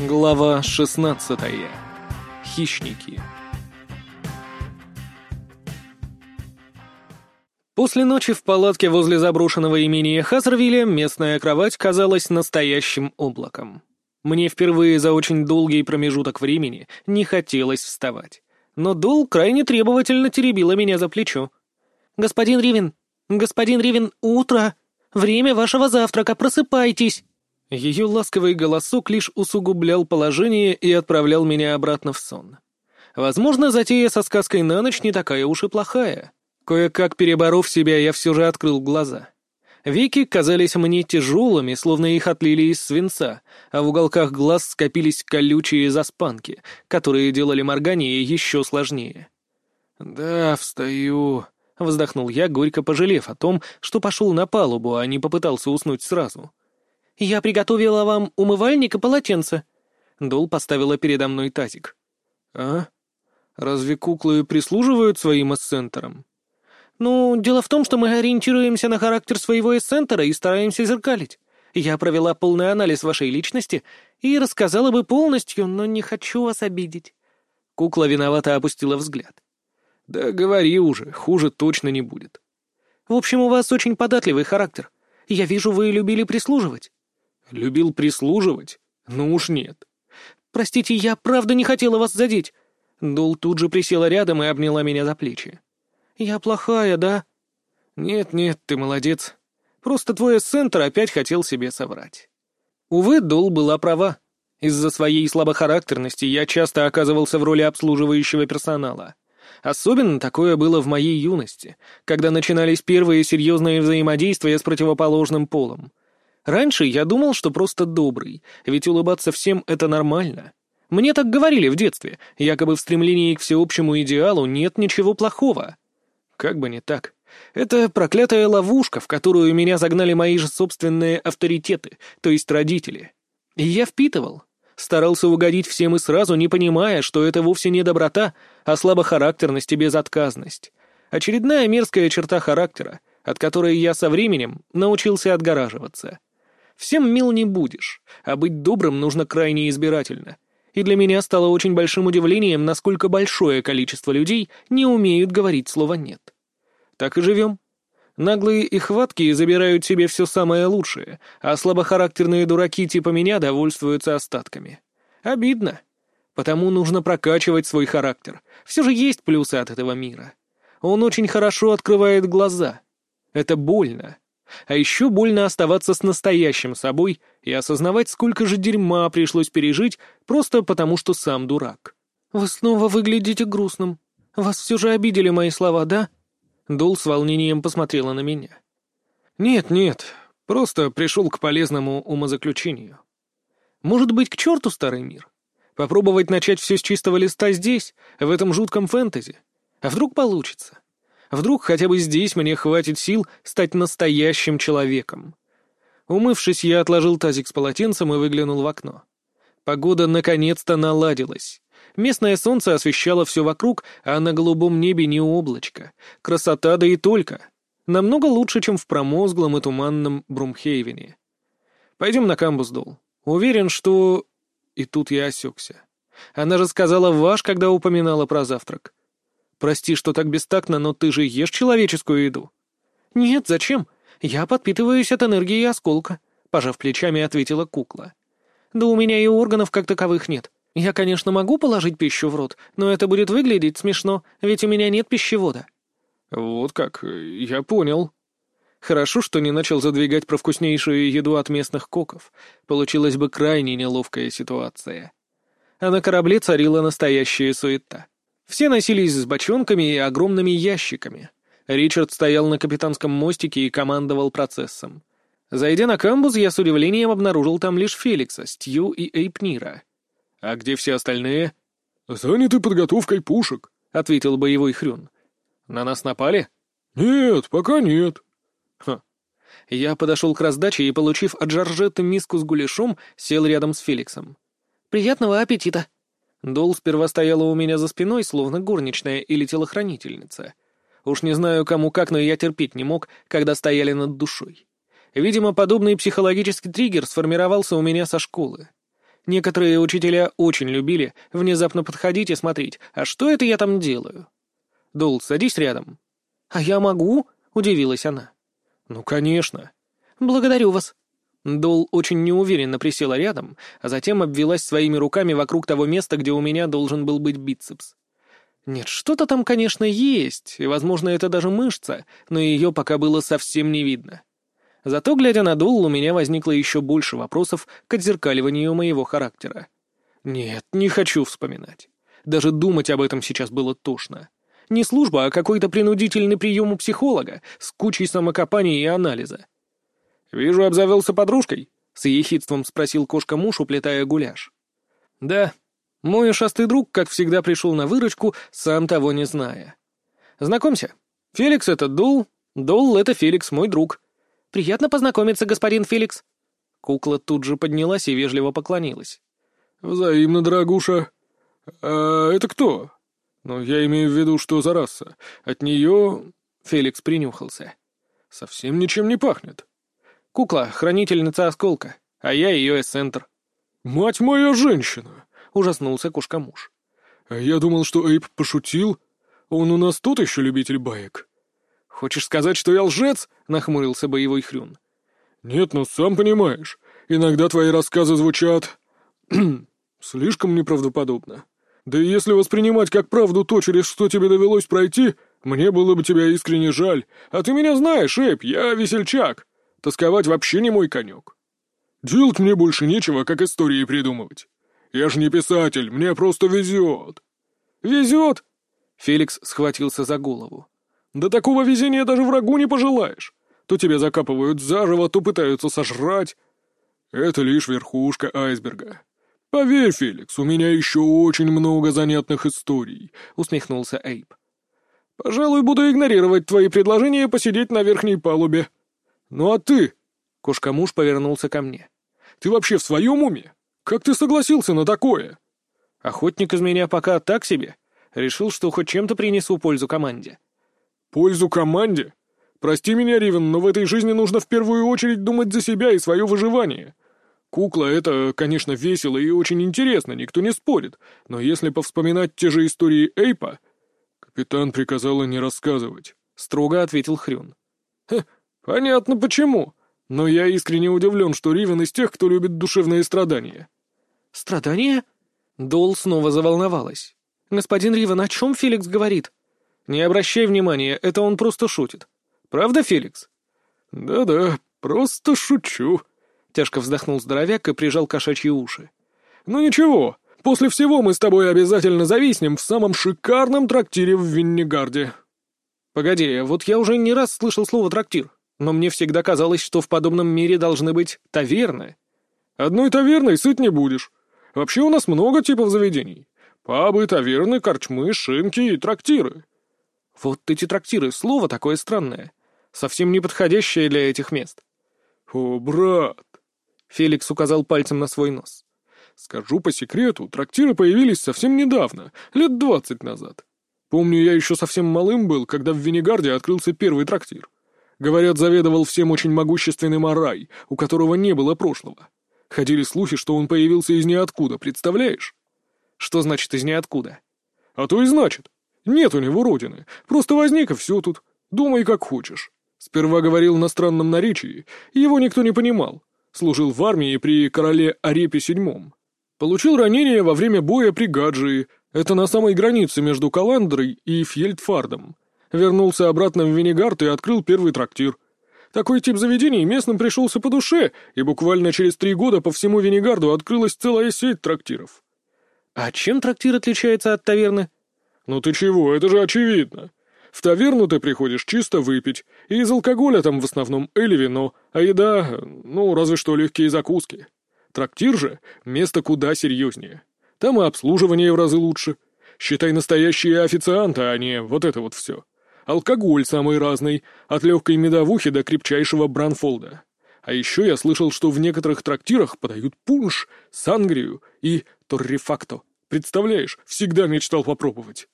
Глава 16. Хищники. После ночи в палатке возле заброшенного имения Хазервилля местная кровать казалась настоящим облаком. Мне впервые за очень долгий промежуток времени не хотелось вставать. Но Дол крайне требовательно теребила меня за плечо. «Господин Ривен! Господин Ривен, утро! Время вашего завтрака, просыпайтесь!» Ее ласковый голосок лишь усугублял положение и отправлял меня обратно в сон. Возможно, затея со сказкой на ночь не такая уж и плохая. Кое-как переборов себя, я все же открыл глаза. Веки казались мне тяжелыми, словно их отлили из свинца, а в уголках глаз скопились колючие заспанки, которые делали моргание еще сложнее. «Да, встаю», — вздохнул я, горько пожалев о том, что пошел на палубу, а не попытался уснуть сразу. «Я приготовила вам умывальник и полотенце». Дол поставила передо мной тазик. «А? Разве куклы прислуживают своим эссентерам?» «Ну, дело в том, что мы ориентируемся на характер своего эссентера и стараемся зеркалить. Я провела полный анализ вашей личности и рассказала бы полностью, но не хочу вас обидеть». Кукла виновато опустила взгляд. «Да говори уже, хуже точно не будет». «В общем, у вас очень податливый характер. Я вижу, вы любили прислуживать». «Любил прислуживать? Ну уж нет». «Простите, я правда не хотела вас задеть». Дул тут же присела рядом и обняла меня за плечи. «Я плохая, да?» «Нет-нет, ты молодец. Просто твой эссентр опять хотел себе соврать». Увы, Дол была права. Из-за своей слабохарактерности я часто оказывался в роли обслуживающего персонала. Особенно такое было в моей юности, когда начинались первые серьезные взаимодействия с противоположным полом. Раньше я думал, что просто добрый, ведь улыбаться всем — это нормально. Мне так говорили в детстве, якобы в стремлении к всеобщему идеалу нет ничего плохого. Как бы не так. Это проклятая ловушка, в которую меня загнали мои же собственные авторитеты, то есть родители. И я впитывал. Старался угодить всем и сразу, не понимая, что это вовсе не доброта, а слабохарактерность и безотказность. Очередная мерзкая черта характера, от которой я со временем научился отгораживаться. Всем мил не будешь, а быть добрым нужно крайне избирательно и для меня стало очень большим удивлением, насколько большое количество людей не умеют говорить слово «нет». Так и живем. Наглые и хваткие забирают себе все самое лучшее, а слабохарактерные дураки типа меня довольствуются остатками. Обидно. Потому нужно прокачивать свой характер. Все же есть плюсы от этого мира. Он очень хорошо открывает глаза. Это больно, а еще больно оставаться с настоящим собой и осознавать, сколько же дерьма пришлось пережить, просто потому что сам дурак. «Вы снова выглядите грустным. Вас все же обидели мои слова, да?» Дул с волнением посмотрела на меня. «Нет, нет, просто пришел к полезному умозаключению». «Может быть, к черту старый мир? Попробовать начать все с чистого листа здесь, в этом жутком фэнтези? А вдруг получится?» Вдруг хотя бы здесь мне хватит сил стать настоящим человеком. Умывшись, я отложил тазик с полотенцем и выглянул в окно. Погода наконец-то наладилась. Местное солнце освещало все вокруг, а на голубом небе не облачко. Красота да и только. Намного лучше, чем в промозглом и туманном Брумхейвене. Пойдем на камбус, Дол. Уверен, что... И тут я осекся. Она же сказала «ваш», когда упоминала про завтрак. Прости, что так бестактно, но ты же ешь человеческую еду». «Нет, зачем? Я подпитываюсь от энергии осколка», — пожав плечами, ответила кукла. «Да у меня и органов как таковых нет. Я, конечно, могу положить пищу в рот, но это будет выглядеть смешно, ведь у меня нет пищевода». «Вот как, я понял». Хорошо, что не начал задвигать про вкуснейшую еду от местных коков. Получилась бы крайне неловкая ситуация. А на корабле царила настоящая суета. Все носились с бочонками и огромными ящиками. Ричард стоял на капитанском мостике и командовал процессом. Зайдя на камбуз, я с удивлением обнаружил там лишь Феликса, Стью и Эйпнира. «А где все остальные?» «Заняты подготовкой пушек», — ответил боевой Хрюн. «На нас напали?» «Нет, пока нет». Хм. Я подошел к раздаче и, получив от Жоржетты миску с гуляшом, сел рядом с Феликсом. «Приятного аппетита!» Дол сперва стояла у меня за спиной, словно горничная или телохранительница. Уж не знаю, кому как, но я терпеть не мог, когда стояли над душой. Видимо, подобный психологический триггер сформировался у меня со школы. Некоторые учителя очень любили внезапно подходить и смотреть, а что это я там делаю? Дол, садись рядом. А я могу? Удивилась она. Ну, конечно. Благодарю вас. Дол очень неуверенно присела рядом, а затем обвелась своими руками вокруг того места, где у меня должен был быть бицепс. Нет, что-то там, конечно, есть, и, возможно, это даже мышца, но ее пока было совсем не видно. Зато, глядя на Дол, у меня возникло еще больше вопросов к отзеркаливанию моего характера. Нет, не хочу вспоминать. Даже думать об этом сейчас было тошно. Не служба, а какой-то принудительный прием у психолога с кучей самокопаний и анализа. «Вижу, обзавелся подружкой?» — с ехидством спросил кошка-муж, уплетая гуляш. «Да, мой ушастый друг, как всегда, пришел на выручку, сам того не зная. Знакомься, Феликс — это Дул, Дул — это Феликс, мой друг. Приятно познакомиться, господин Феликс». Кукла тут же поднялась и вежливо поклонилась. «Взаимно, дорогуша. А это кто? Ну, я имею в виду, что за раса. От нее...» Феликс принюхался. «Совсем ничем не пахнет». Кукла — хранительница осколка, а я ее эссентр. «Мать моя женщина!» — ужаснулся кошка-муж. «А я думал, что Эйп пошутил. Он у нас тот еще любитель баек». «Хочешь сказать, что я лжец?» — нахмурился боевой хрюн. «Нет, ну сам понимаешь, иногда твои рассказы звучат... слишком неправдоподобно. Да и если воспринимать как правду то, через что тебе довелось пройти, мне было бы тебя искренне жаль. А ты меня знаешь, Эйп, я весельчак. Тосковать вообще не мой конек. Делать мне больше нечего, как истории придумывать. Я ж не писатель, мне просто везет. Везет? Феликс схватился за голову. Да такого везения даже врагу не пожелаешь. То тебя закапывают заживо, то пытаются сожрать. Это лишь верхушка айсберга. Поверь, Феликс, у меня еще очень много занятных историй, усмехнулся Эйп. Пожалуй, буду игнорировать твои предложения посидеть на верхней палубе. «Ну а ты?» — кошка-муж повернулся ко мне. «Ты вообще в своем уме? Как ты согласился на такое?» «Охотник из меня пока так себе. Решил, что хоть чем-то принесу пользу команде». «Пользу команде? Прости меня, Ривен, но в этой жизни нужно в первую очередь думать за себя и свое выживание. Кукла — это, конечно, весело и очень интересно, никто не спорит, но если повспоминать те же истории Эйпа...» «Капитан приказала не рассказывать», — строго ответил Хрюн. «Хе, «Понятно, почему. Но я искренне удивлен, что Ривен из тех, кто любит душевные страдания». «Страдания?» Дол снова заволновалась. «Господин Ривен, о чем Феликс говорит?» «Не обращай внимания, это он просто шутит. Правда, Феликс?» «Да-да, просто шучу», — тяжко вздохнул здоровяк и прижал кошачьи уши. «Ну ничего, после всего мы с тобой обязательно зависнем в самом шикарном трактире в Виннигарде». «Погоди, вот я уже не раз слышал слово «трактир» но мне всегда казалось, что в подобном мире должны быть таверны. Одной таверной сыт не будешь. Вообще у нас много типов заведений. Пабы, таверны, корчмы, шинки и трактиры. Вот эти трактиры, слово такое странное. Совсем не подходящее для этих мест. О, брат. Феликс указал пальцем на свой нос. Скажу по секрету, трактиры появились совсем недавно, лет двадцать назад. Помню, я еще совсем малым был, когда в Венегарде открылся первый трактир. Говорят, заведовал всем очень могущественный Марай, у которого не было прошлого. Ходили слухи, что он появился из ниоткуда, представляешь? Что значит из ниоткуда? А то и значит. Нет у него родины. Просто возник и все тут. Думай, как хочешь. Сперва говорил на странном наречии, его никто не понимал. Служил в армии при короле Арепе VII. Получил ранение во время боя при Гаджии. Это на самой границе между Каландрой и Фьельдфардом. Вернулся обратно в Венегард и открыл первый трактир. Такой тип заведений местным пришелся по душе, и буквально через три года по всему Венегарду открылась целая сеть трактиров. А чем трактир отличается от таверны? Ну ты чего, это же очевидно. В таверну ты приходишь чисто выпить, и из алкоголя там в основном эль вино, а еда, ну, разве что легкие закуски. Трактир же — место куда серьезнее. Там и обслуживание в разы лучше. Считай настоящие официанты, а не вот это вот все алкоголь самый разный, от легкой медовухи до крепчайшего бранфолда. А еще я слышал, что в некоторых трактирах подают пунш, сангрию и торрефакто. Представляешь, всегда мечтал попробовать.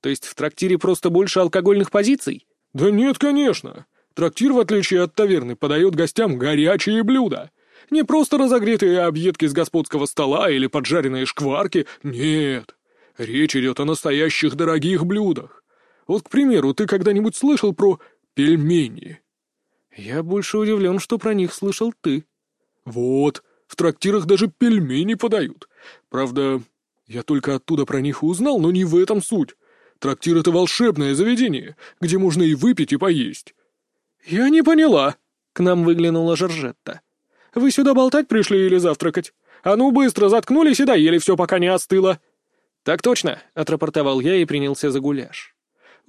То есть в трактире просто больше алкогольных позиций? Да нет, конечно. Трактир, в отличие от таверны, подает гостям горячие блюда. Не просто разогретые объедки с господского стола или поджаренные шкварки. Нет. Речь идет о настоящих дорогих блюдах. Вот, к примеру, ты когда-нибудь слышал про пельмени?» «Я больше удивлен, что про них слышал ты». «Вот, в трактирах даже пельмени подают. Правда, я только оттуда про них узнал, но не в этом суть. Трактир — это волшебное заведение, где можно и выпить, и поесть». «Я не поняла», — к нам выглянула Жоржетта. «Вы сюда болтать пришли или завтракать? А ну быстро заткнулись и доели все, пока не остыло». «Так точно», — отрапортовал я и принялся за гуляш.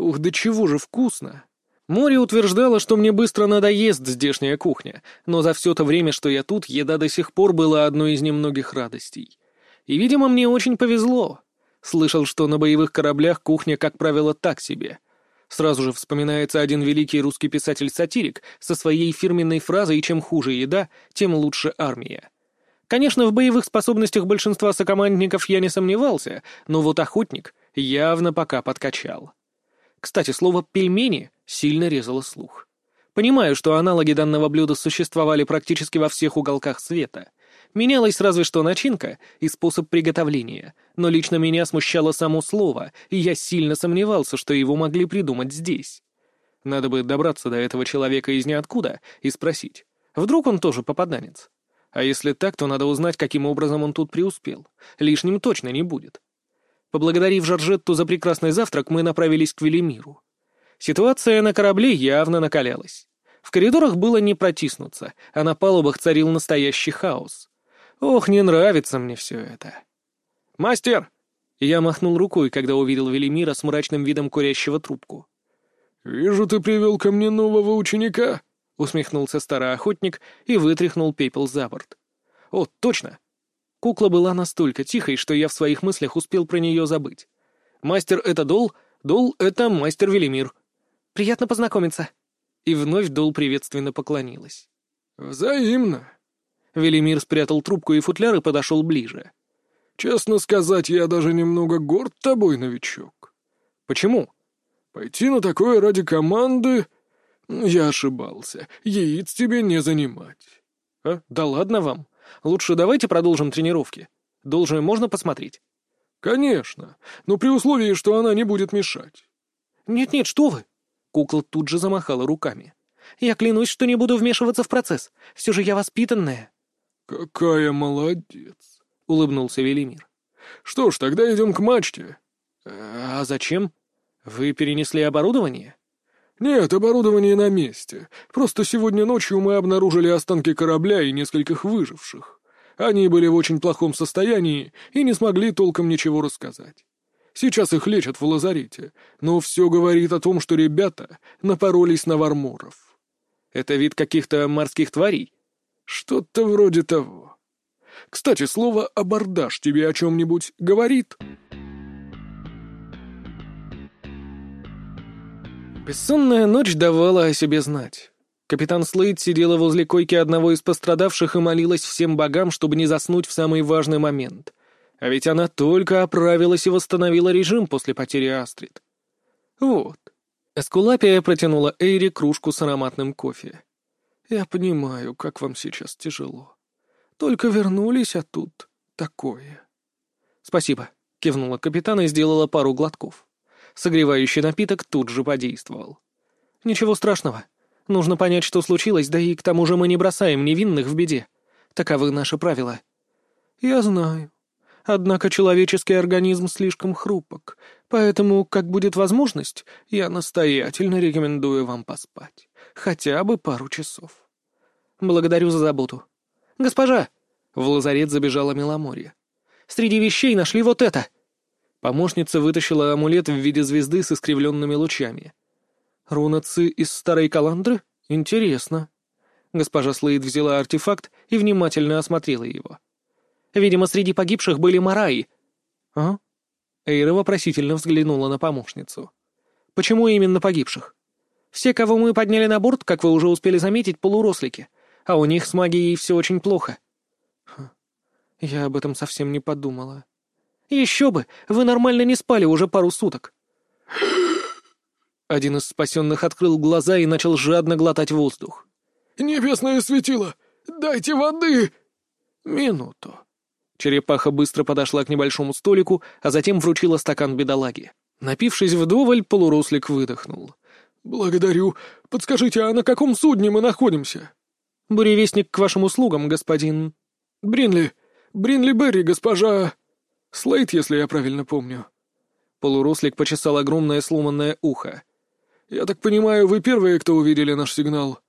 «Ух, да чего же вкусно!» Море утверждало, что мне быстро надоест здешняя кухня, но за все то время, что я тут, еда до сих пор была одной из немногих радостей. И, видимо, мне очень повезло. Слышал, что на боевых кораблях кухня, как правило, так себе. Сразу же вспоминается один великий русский писатель-сатирик со своей фирменной фразой «Чем хуже еда, тем лучше армия». Конечно, в боевых способностях большинства сокомандников я не сомневался, но вот охотник явно пока подкачал. Кстати, слово «пельмени» сильно резало слух. Понимаю, что аналоги данного блюда существовали практически во всех уголках света. Менялась разве что начинка и способ приготовления, но лично меня смущало само слово, и я сильно сомневался, что его могли придумать здесь. Надо бы добраться до этого человека из ниоткуда и спросить, вдруг он тоже попаданец. А если так, то надо узнать, каким образом он тут преуспел. Лишним точно не будет. Поблагодарив Жоржетту за прекрасный завтрак, мы направились к Велимиру. Ситуация на корабле явно накалялась. В коридорах было не протиснуться, а на палубах царил настоящий хаос. Ох, не нравится мне все это. «Мастер!» Я махнул рукой, когда увидел Велимира с мрачным видом курящего трубку. «Вижу, ты привел ко мне нового ученика», усмехнулся старый охотник и вытряхнул пепел за борт. «О, точно!» Кукла была настолько тихой, что я в своих мыслях успел про нее забыть. «Мастер — это Дол, Дол — это мастер Велимир. Приятно познакомиться». И вновь Дол приветственно поклонилась. «Взаимно». Велимир спрятал трубку и футляр и подошел ближе. «Честно сказать, я даже немного горд тобой, новичок». «Почему?» «Пойти на такое ради команды «Я ошибался. Яиц тебе не занимать». «А? Да ладно вам. Лучше давайте продолжим тренировки. Должное можно посмотреть?» «Конечно, но при условии, что она не будет мешать». «Нет-нет, что вы!» Кукла тут же замахала руками. «Я клянусь, что не буду вмешиваться в процесс. Все же я воспитанная». «Какая молодец!» — улыбнулся Велимир. «Что ж, тогда идем к мачте». «А зачем? Вы перенесли оборудование?» «Нет, оборудование на месте. Просто сегодня ночью мы обнаружили останки корабля и нескольких выживших. Они были в очень плохом состоянии и не смогли толком ничего рассказать. Сейчас их лечат в лазарете, но все говорит о том, что ребята напоролись на варморов». «Это вид каких-то морских тварей?» «Что-то вроде того. Кстати, слово «абордаж» тебе о чем-нибудь говорит?» Бессонная ночь давала о себе знать. Капитан Слейд сидела возле койки одного из пострадавших и молилась всем богам, чтобы не заснуть в самый важный момент. А ведь она только оправилась и восстановила режим после потери Астрид. Вот. Эскулапия протянула Эйри кружку с ароматным кофе. «Я понимаю, как вам сейчас тяжело. Только вернулись, а тут такое». «Спасибо», — кивнула капитан и сделала пару глотков. Согревающий напиток тут же подействовал. «Ничего страшного. Нужно понять, что случилось, да и к тому же мы не бросаем невинных в беде. Таковы наши правила». «Я знаю. Однако человеческий организм слишком хрупок, поэтому, как будет возможность, я настоятельно рекомендую вам поспать. Хотя бы пару часов». «Благодарю за заботу». «Госпожа!» — в лазарет забежала Меломорья. «Среди вещей нашли вот это!» Помощница вытащила амулет в виде звезды с искривленными лучами. «Руна Ци из старой каландры? Интересно». Госпожа Слейд взяла артефакт и внимательно осмотрела его. «Видимо, среди погибших были мараи». «А?» Эйра вопросительно взглянула на помощницу. «Почему именно погибших? Все, кого мы подняли на борт, как вы уже успели заметить, полурослики, а у них с магией все очень плохо». Хм, «Я об этом совсем не подумала». «Еще бы! Вы нормально не спали уже пару суток!» Один из спасенных открыл глаза и начал жадно глотать воздух. «Небесное светило! Дайте воды!» «Минуту». Черепаха быстро подошла к небольшому столику, а затем вручила стакан бедолаге. Напившись вдоволь, полурослик выдохнул. «Благодарю. Подскажите, а на каком судне мы находимся?» «Буревестник к вашим услугам, господин...» «Бринли. Бринли Берри, госпожа...» «Слейд, если я правильно помню». Полурослик почесал огромное сломанное ухо. «Я так понимаю, вы первые, кто увидели наш сигнал?»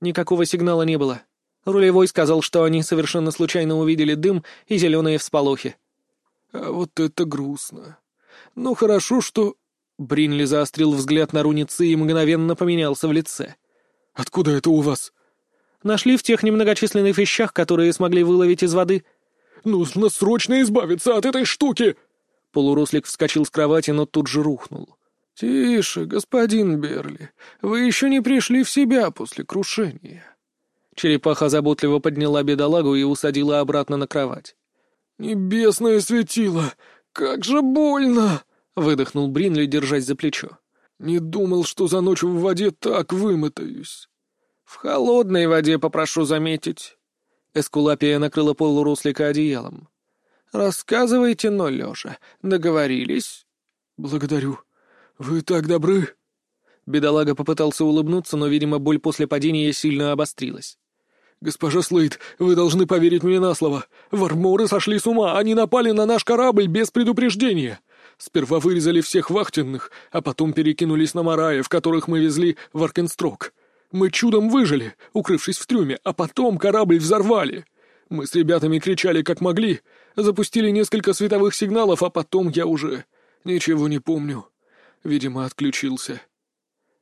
Никакого сигнала не было. Рулевой сказал, что они совершенно случайно увидели дым и зеленые всполохи. «А вот это грустно. Ну, хорошо, что...» Бринли заострил взгляд на руницы и мгновенно поменялся в лице. «Откуда это у вас?» «Нашли в тех немногочисленных вещах, которые смогли выловить из воды». «Нужно срочно избавиться от этой штуки!» Полурослик вскочил с кровати, но тут же рухнул. «Тише, господин Берли, вы еще не пришли в себя после крушения». Черепаха заботливо подняла бедолагу и усадила обратно на кровать. «Небесное светило! Как же больно!» — выдохнул Бринли, держась за плечо. «Не думал, что за ночь в воде так вымотаюсь». «В холодной воде, попрошу заметить». Эскулапия накрыла полурослика одеялом. «Рассказывайте, но лежа. Договорились?» «Благодарю. Вы так добры». Бедолага попытался улыбнуться, но, видимо, боль после падения сильно обострилась. «Госпожа Слейд, вы должны поверить мне на слово. Варморы сошли с ума, они напали на наш корабль без предупреждения. Сперва вырезали всех вахтенных, а потом перекинулись на Мараев, которых мы везли в Аркенстрок. Мы чудом выжили, укрывшись в трюме, а потом корабль взорвали. Мы с ребятами кричали как могли, запустили несколько световых сигналов, а потом я уже ничего не помню. Видимо, отключился».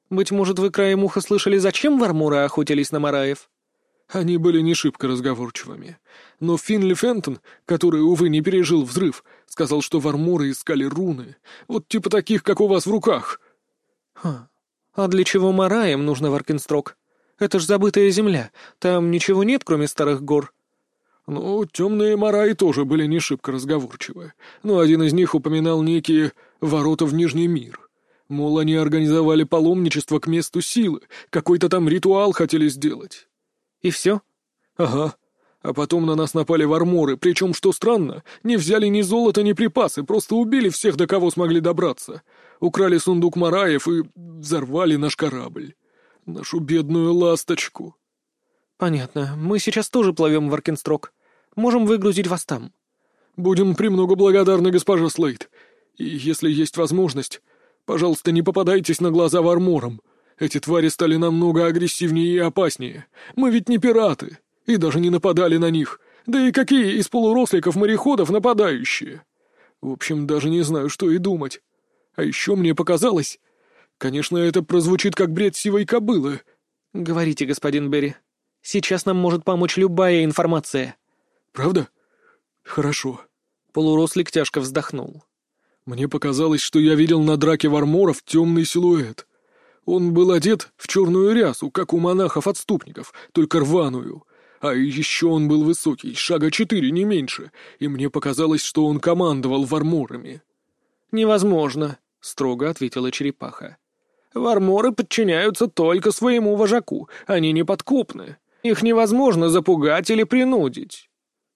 «Быть может, вы краем уха слышали, зачем Варморы охотились на Мараев?» Они были не шибко разговорчивыми. Но Финли Фентон, который, увы, не пережил взрыв, сказал, что варморы искали руны. Вот типа таких, как у вас в руках. Ха. А для чего Мараем нужно Варкинстрок? Это ж забытая земля. Там ничего нет, кроме старых гор. Ну, темные Мараи тоже были не шибко разговорчивы. Но один из них упоминал некие ворота в Нижний мир. Мол, они организовали паломничество к месту силы, какой-то там ритуал хотели сделать. «И все?» «Ага. А потом на нас напали варморы, причем, что странно, не взяли ни золота, ни припасы, просто убили всех, до кого смогли добраться. Украли сундук Мараев и взорвали наш корабль. Нашу бедную ласточку». «Понятно. Мы сейчас тоже плывем в Аркенстрок. Можем выгрузить вас там». «Будем премного благодарны, госпожа Слейд. И если есть возможность, пожалуйста, не попадайтесь на глаза варморам. Эти твари стали намного агрессивнее и опаснее. Мы ведь не пираты, и даже не нападали на них. Да и какие из полуросликов-мореходов нападающие? В общем, даже не знаю, что и думать. А еще мне показалось... Конечно, это прозвучит как бред сивой кобылы. Говорите, господин Берри. Сейчас нам может помочь любая информация. Правда? Хорошо. Полурослик тяжко вздохнул. Мне показалось, что я видел на драке варморов темный силуэт. Он был одет в черную рясу, как у монахов-отступников, только рваную. А еще он был высокий, шага четыре, не меньше, и мне показалось, что он командовал варморами. «Невозможно», — строго ответила черепаха. «Варморы подчиняются только своему вожаку, они неподкупны. Их невозможно запугать или принудить».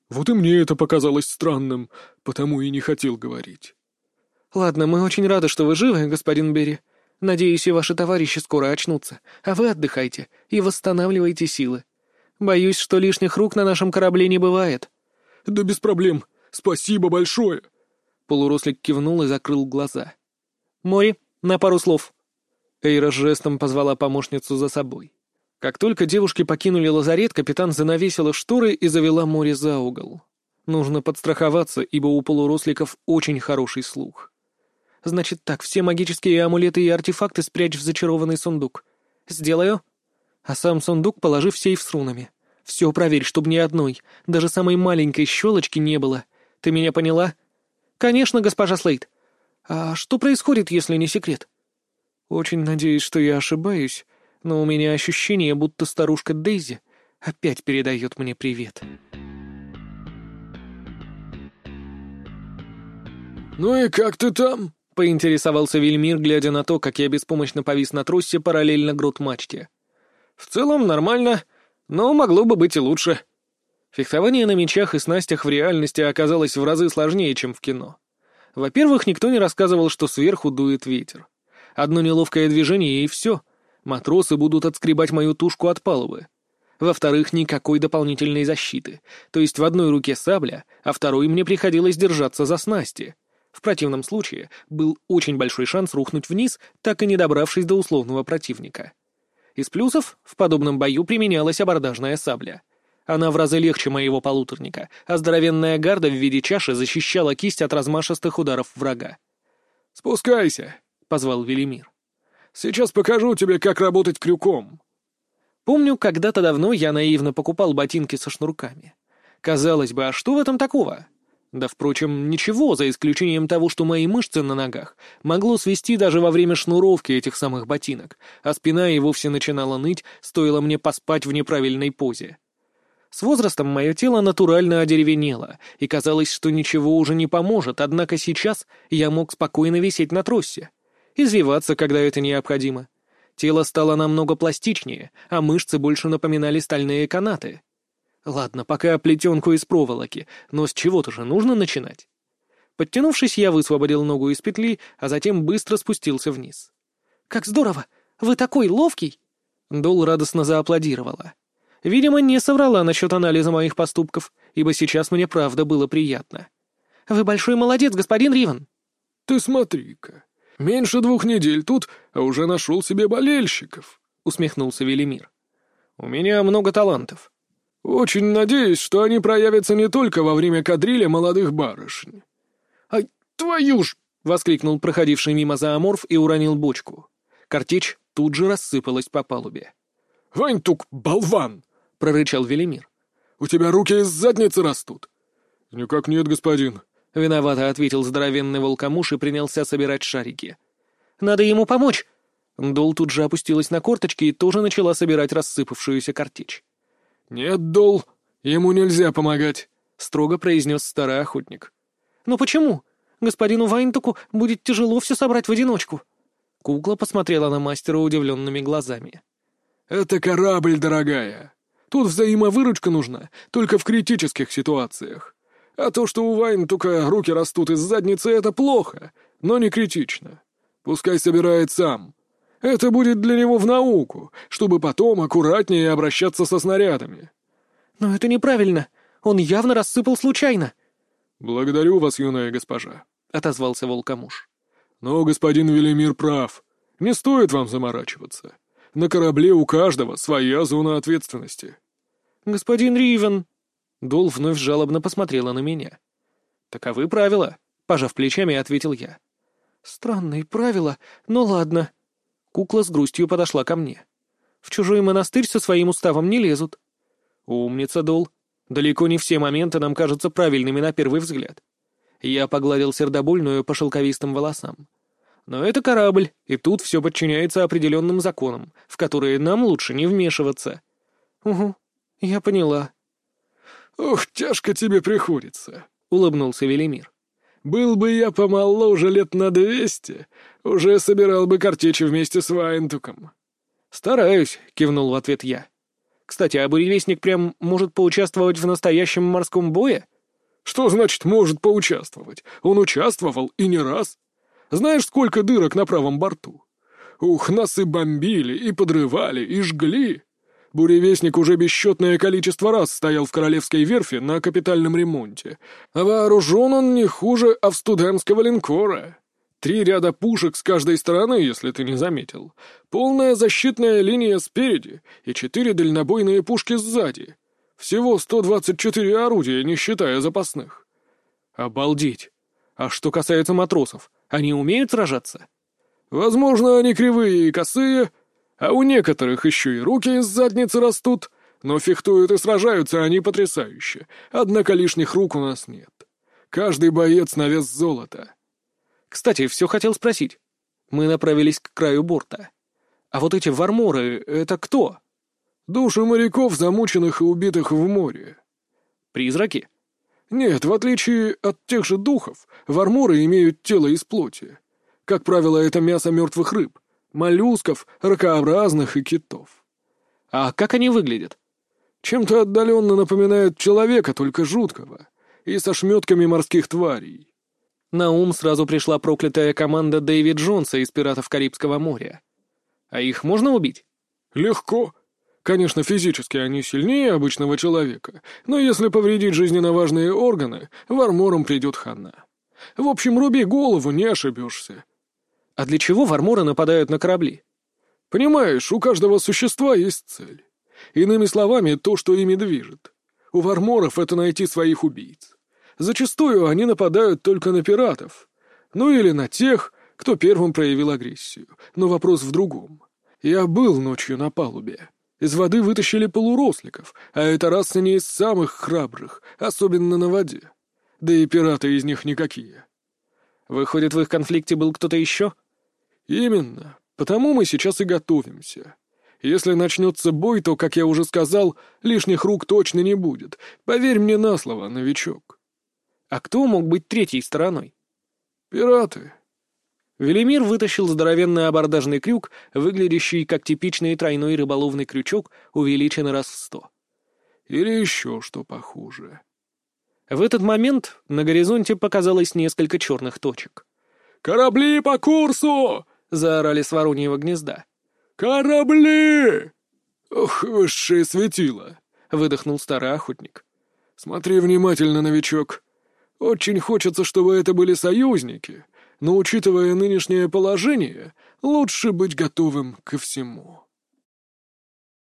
Вот и мне это показалось странным, потому и не хотел говорить. «Ладно, мы очень рады, что вы живы, господин Берри. Надеюсь, и ваши товарищи скоро очнутся, а вы отдыхайте и восстанавливайте силы. Боюсь, что лишних рук на нашем корабле не бывает». «Да без проблем. Спасибо большое». Полурослик кивнул и закрыл глаза. «Мори, на пару слов». Эйра жестом позвала помощницу за собой. Как только девушки покинули лазарет, капитан занавесила шторы и завела море за угол. Нужно подстраховаться, ибо у полуросликов очень хороший слух. Значит так, все магические амулеты и артефакты спрячь в зачарованный сундук. Сделаю. А сам сундук положи в сейф с рунами. Все проверь, чтобы ни одной, даже самой маленькой щелочки не было. Ты меня поняла? Конечно, госпожа Слейд. А что происходит, если не секрет? Очень надеюсь, что я ошибаюсь, но у меня ощущение, будто старушка Дейзи опять передает мне привет. «Ну и как ты там?» — поинтересовался Вельмир, глядя на то, как я беспомощно повис на тросе параллельно грот мачте. «В целом нормально. Но могло бы быть и лучше. Фехтование на мечах и снастях в реальности оказалось в разы сложнее, чем в кино. Во-первых, никто не рассказывал, что сверху дует ветер. Одно неловкое движение, и все. Матросы будут отскребать мою тушку от палубы. Во-вторых, никакой дополнительной защиты. То есть в одной руке сабля, а второй мне приходилось держаться за снасти. В противном случае был очень большой шанс рухнуть вниз, так и не добравшись до условного противника. Из плюсов в подобном бою применялась абордажная сабля. Она в разы легче моего полуторника, а здоровенная гарда в виде чаши защищала кисть от размашистых ударов врага. «Спускайся», — позвал Велимир. «Сейчас покажу тебе, как работать крюком». Помню, когда-то давно я наивно покупал ботинки со шнурками. Казалось бы, а что в этом такого? Да, впрочем, ничего, за исключением того, что мои мышцы на ногах могло свести даже во время шнуровки этих самых ботинок, а спина и вовсе начинала ныть, стоило мне поспать в неправильной позе. С возрастом мое тело натурально одеревенело, и казалось, что ничего уже не поможет, однако сейчас я мог спокойно висеть на тросе. Извиваться, когда это необходимо. Тело стало намного пластичнее, а мышцы больше напоминали стальные канаты. Ладно, пока плетенку из проволоки, но с чего-то же нужно начинать. Подтянувшись, я высвободил ногу из петли, а затем быстро спустился вниз. «Как здорово! Вы такой ловкий!» Дол радостно зааплодировала. Видимо, не соврала насчет анализа моих поступков, ибо сейчас мне правда было приятно. «Вы большой молодец, господин Риван!» «Ты смотри-ка, меньше двух недель тут, а уже нашел себе болельщиков», — усмехнулся Велимир. «У меня много талантов». «Очень надеюсь, что они проявятся не только во время кадриля молодых барышень». «Ай, твою ж!» — воскликнул проходивший мимо зооморф и уронил бочку. Картечь тут же рассыпалась по палубе. «Ваньтук, болван!» — прорычал Велимир. «У тебя руки из задницы растут». «Никак нет, господин», — виновато ответил здоровенный волкомуш и принялся собирать шарики. «Надо ему помочь!» Дол тут же опустилась на корточки и тоже начала собирать рассыпавшуюся картечь. «Нет, Дол, ему нельзя помогать», — строго произнес старый охотник. «Но почему? Господину Вайнтуку будет тяжело все собрать в одиночку». Кукла посмотрела на мастера удивленными глазами. «Это корабль, дорогая. Тут взаимовыручка нужна, только в критических ситуациях. А то, что у Вайн только руки растут из задницы, это плохо, но не критично. Пускай собирает сам. Это будет для него в науку, чтобы потом аккуратнее обращаться со снарядами. Но это неправильно. Он явно рассыпал случайно. Благодарю вас, юная госпожа, — отозвался волкомуш. Но господин Велимир прав. Не стоит вам заморачиваться. На корабле у каждого своя зона ответственности. «Господин Ривен!» Дол вновь жалобно посмотрела на меня. «Таковы правила», — пожав плечами, ответил я. «Странные правила, но ладно». Кукла с грустью подошла ко мне. «В чужой монастырь со своим уставом не лезут». «Умница, Дол. Далеко не все моменты нам кажутся правильными на первый взгляд». Я погладил сердобольную по шелковистым волосам. Но это корабль, и тут все подчиняется определенным законам, в которые нам лучше не вмешиваться. Угу, я поняла. Ох, тяжко тебе приходится, улыбнулся Велимир. Был бы я помоложе лет на двести, уже собирал бы картечи вместе с Вайнтуком. Стараюсь, кивнул в ответ я. Кстати, а буревестник прям может поучаствовать в настоящем морском бое? Что значит «может поучаствовать»? Он участвовал и не раз. Знаешь, сколько дырок на правом борту? Ух, нас и бомбили, и подрывали, и жгли. Буревестник уже бесчетное количество раз стоял в Королевской верфи на капитальном ремонте. А вооружен он не хуже австудемского линкора. Три ряда пушек с каждой стороны, если ты не заметил. Полная защитная линия спереди и четыре дальнобойные пушки сзади. Всего 124 орудия, не считая запасных. Обалдеть! А что касается матросов, они умеют сражаться? Возможно, они кривые и косые, а у некоторых еще и руки из задницы растут, но фехтуют и сражаются они потрясающе, однако лишних рук у нас нет. Каждый боец на вес золота. Кстати, все хотел спросить. Мы направились к краю борта. А вот эти варморы — это кто? Души моряков, замученных и убитых в море. Призраки? Нет, в отличие от тех же духов, варморы имеют тело из плоти. Как правило, это мясо мертвых рыб, моллюсков, ракообразных и китов. А как они выглядят? Чем-то отдаленно напоминает человека, только жуткого, и со шметками морских тварей. На ум сразу пришла проклятая команда Дэвид Джонса из «Пиратов Карибского моря». А их можно убить? Легко. Конечно, физически они сильнее обычного человека, но если повредить жизненно важные органы, варморам придет хана. В общем, руби голову, не ошибешься. А для чего варморы нападают на корабли? Понимаешь, у каждого существа есть цель. Иными словами, то, что ими движет. У варморов это найти своих убийц. Зачастую они нападают только на пиратов. Ну или на тех, кто первым проявил агрессию. Но вопрос в другом. Я был ночью на палубе. Из воды вытащили полуросликов, а это раса не из самых храбрых, особенно на воде. Да и пираты из них никакие. Выходит, в их конфликте был кто-то еще? Именно. Потому мы сейчас и готовимся. Если начнется бой, то, как я уже сказал, лишних рук точно не будет. Поверь мне на слово, новичок. А кто мог быть третьей стороной? Пираты. Велимир вытащил здоровенный абордажный крюк, выглядящий как типичный тройной рыболовный крючок, увеличенный раз в сто. Или еще что похуже. В этот момент на горизонте показалось несколько черных точек. «Корабли по курсу!» — заорали с вороньего гнезда. «Корабли!» «Ох, высшее светило!» — выдохнул старый охотник. «Смотри внимательно, новичок. Очень хочется, чтобы это были союзники, но, учитывая нынешнее положение, лучше быть готовым ко всему».